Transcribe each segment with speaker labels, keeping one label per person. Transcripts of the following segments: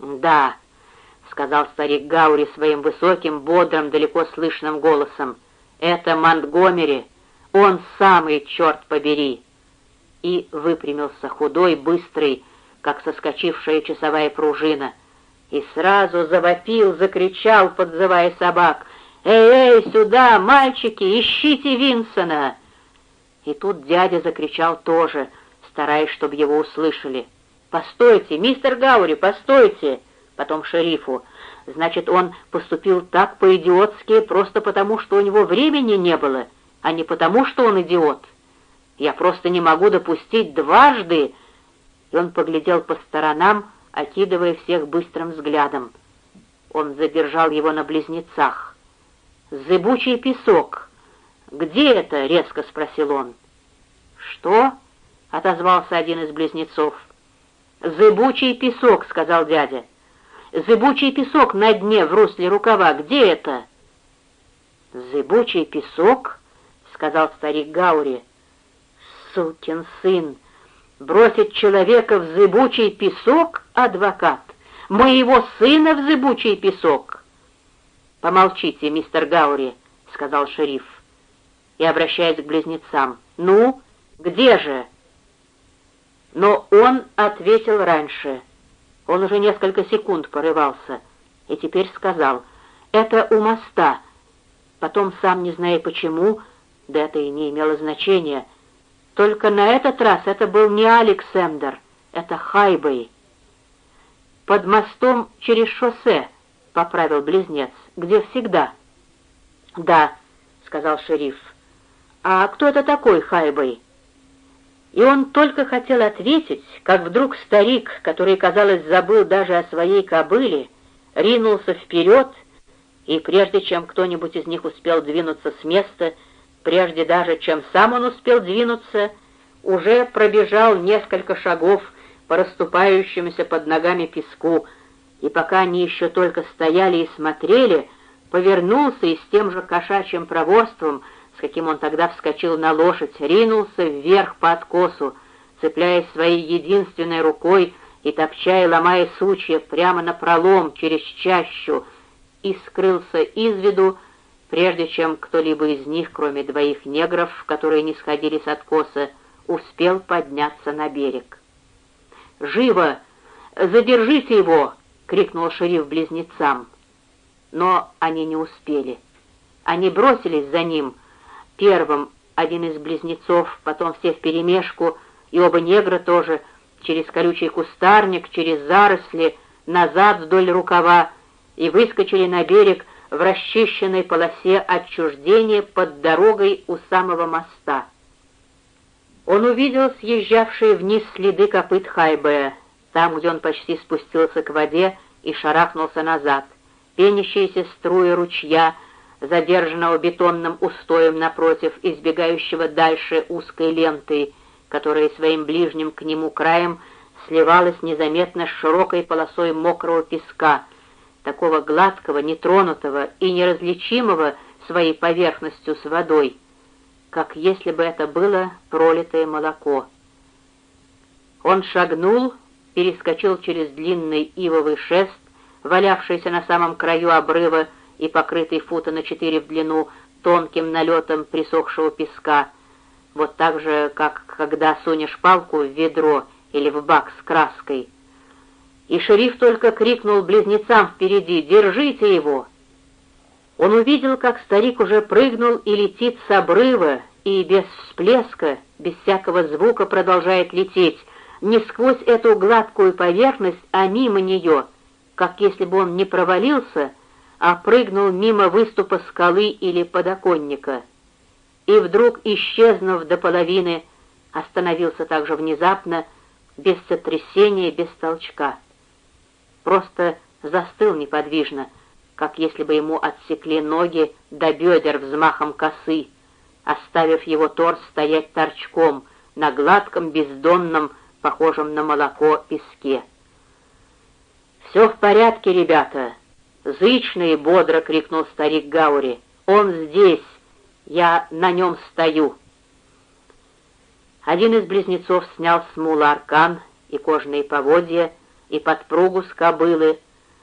Speaker 1: «Да», — сказал старик Гаури своим высоким, бодрым, далеко слышным голосом, — «это Монтгомери, он самый, черт побери!» И выпрямился худой, быстрый, как соскочившая часовая пружина, и сразу завопил, закричал, подзывая собак, «Эй, эй, сюда, мальчики, ищите Винсона!» И тут дядя закричал тоже, стараясь, чтобы его услышали. «Постойте, мистер Гаури, постойте!» Потом шерифу. «Значит, он поступил так по-идиотски просто потому, что у него времени не было, а не потому, что он идиот. Я просто не могу допустить дважды...» И он поглядел по сторонам, окидывая всех быстрым взглядом. Он задержал его на близнецах. «Зыбучий песок. Где это?» — резко спросил он. «Что?» — отозвался один из близнецов. «Зыбучий песок», — сказал дядя. «Зыбучий песок на дне в русле рукава. Где это?» «Зыбучий песок?» — сказал старик Гаури. «Сукин сын! Бросить человека в зыбучий песок, адвокат? Моего сына в зыбучий песок?» «Помолчите, мистер Гаури», — сказал шериф. И, обращаясь к близнецам, «Ну, где же?» Но он ответил раньше. Он уже несколько секунд порывался и теперь сказал, «Это у моста». Потом, сам не зная почему, да это и не имело значения, только на этот раз это был не Александр, это Хайбей. «Под мостом через шоссе», — поправил близнец, — «где всегда». «Да», — сказал шериф. «А кто это такой Хайбей?» И он только хотел ответить, как вдруг старик, который, казалось, забыл даже о своей кобыле, ринулся вперед, и прежде чем кто-нибудь из них успел двинуться с места, прежде даже чем сам он успел двинуться, уже пробежал несколько шагов по расступающемуся под ногами песку, и пока они еще только стояли и смотрели, повернулся и с тем же кошачьим проворством — каким он тогда вскочил на лошадь, ринулся вверх по откосу, цепляясь своей единственной рукой и топча и ломая сучья прямо на пролом через чащу, и скрылся из виду, прежде чем кто-либо из них, кроме двоих негров, которые не сходили с откоса, успел подняться на берег. «Живо! Задержите его!» — крикнул шериф близнецам. Но они не успели. Они бросились за ним — Первым один из близнецов, потом все вперемешку, и оба негра тоже, через колючий кустарник, через заросли, назад вдоль рукава, и выскочили на берег в расчищенной полосе отчуждения под дорогой у самого моста. Он увидел съезжавшие вниз следы копыт Хайбея, там, где он почти спустился к воде и шарахнулся назад, пенящиеся струи ручья — задержанного бетонным устоем напротив, избегающего дальше узкой лентой, которая своим ближним к нему краем сливалась незаметно с широкой полосой мокрого песка, такого гладкого, нетронутого и неразличимого своей поверхностью с водой, как если бы это было пролитое молоко. Он шагнул, перескочил через длинный ивовый шест, валявшийся на самом краю обрыва, и покрытый фута на четыре в длину тонким налетом присохшего песка, вот так же, как когда сунешь палку в ведро или в бак с краской. И шериф только крикнул близнецам впереди «Держите его!». Он увидел, как старик уже прыгнул и летит с обрыва, и без всплеска, без всякого звука продолжает лететь, не сквозь эту гладкую поверхность, а мимо нее, как если бы он не провалился, а прыгнул мимо выступа скалы или подоконника. И вдруг, исчезнув до половины, остановился так же внезапно, без сотрясения, без толчка. Просто застыл неподвижно, как если бы ему отсекли ноги до бедер взмахом косы, оставив его торс стоять торчком на гладком, бездонном, похожем на молоко, песке. «Все в порядке, ребята!» Зычно и бодро крикнул старик Гаури. «Он здесь! Я на нем стою!» Один из близнецов снял с мула аркан и кожаные поводья, и подпругу с кобылы.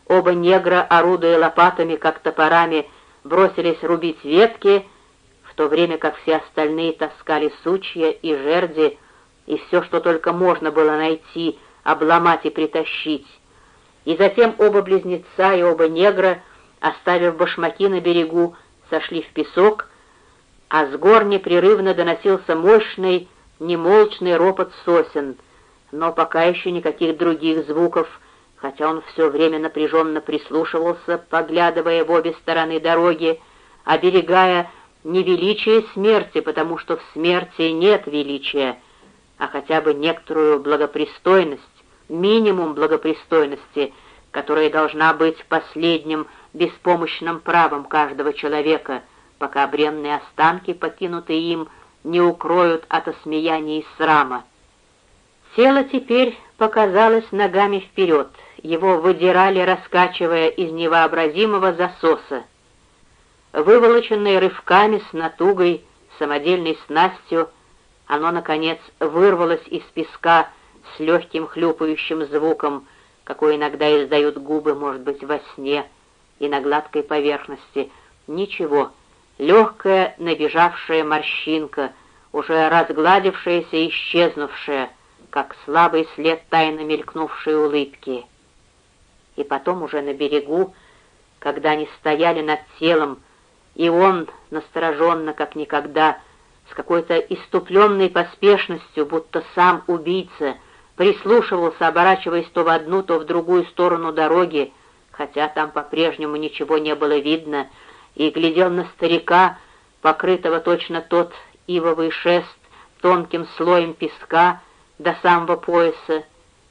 Speaker 1: Оба негра, орудуя лопатами, как топорами, бросились рубить ветки, в то время как все остальные таскали сучья и жерди, и все, что только можно было найти, обломать и притащить. И затем оба близнеца и оба негра, оставив башмаки на берегу, сошли в песок, а с гор непрерывно доносился мощный, немолчный ропот сосен, но пока еще никаких других звуков, хотя он все время напряженно прислушивался, поглядывая в обе стороны дороги, оберегая не величие смерти, потому что в смерти нет величия, а хотя бы некоторую благопристойность, минимум благопристойности, которая должна быть последним беспомощным правом каждого человека, пока бренные останки, покинутые им, не укроют от осмеяния и срама. Тело теперь показалось ногами вперед, его выдирали, раскачивая из невообразимого засоса. Выволоченное рывками с натугой, самодельной снастью, оно, наконец, вырвалось из песка с легким хлюпающим звуком, какой иногда издают губы, может быть, во сне, и на гладкой поверхности. Ничего, легкая набежавшая морщинка, уже разгладившаяся и исчезнувшая, как слабый след тайно мелькнувшей улыбки. И потом уже на берегу, когда они стояли над телом, и он, настороженно, как никогда, с какой-то иступленной поспешностью, будто сам убийца, прислушивался, оборачиваясь то в одну, то в другую сторону дороги, хотя там по-прежнему ничего не было видно, и глядел на старика, покрытого точно тот ивовый шест тонким слоем песка до самого пояса,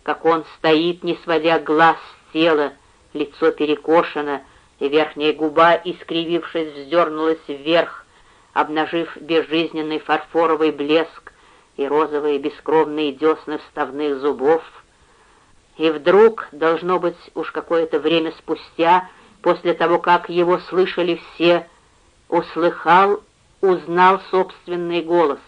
Speaker 1: как он стоит, не сводя глаз с тела, лицо перекошено, и верхняя губа, искривившись, вздернулась вверх, обнажив безжизненный фарфоровый блеск и розовые бескровные десны вставных зубов. И вдруг, должно быть, уж какое-то время спустя, после того, как его слышали все, услыхал, узнал собственный голос.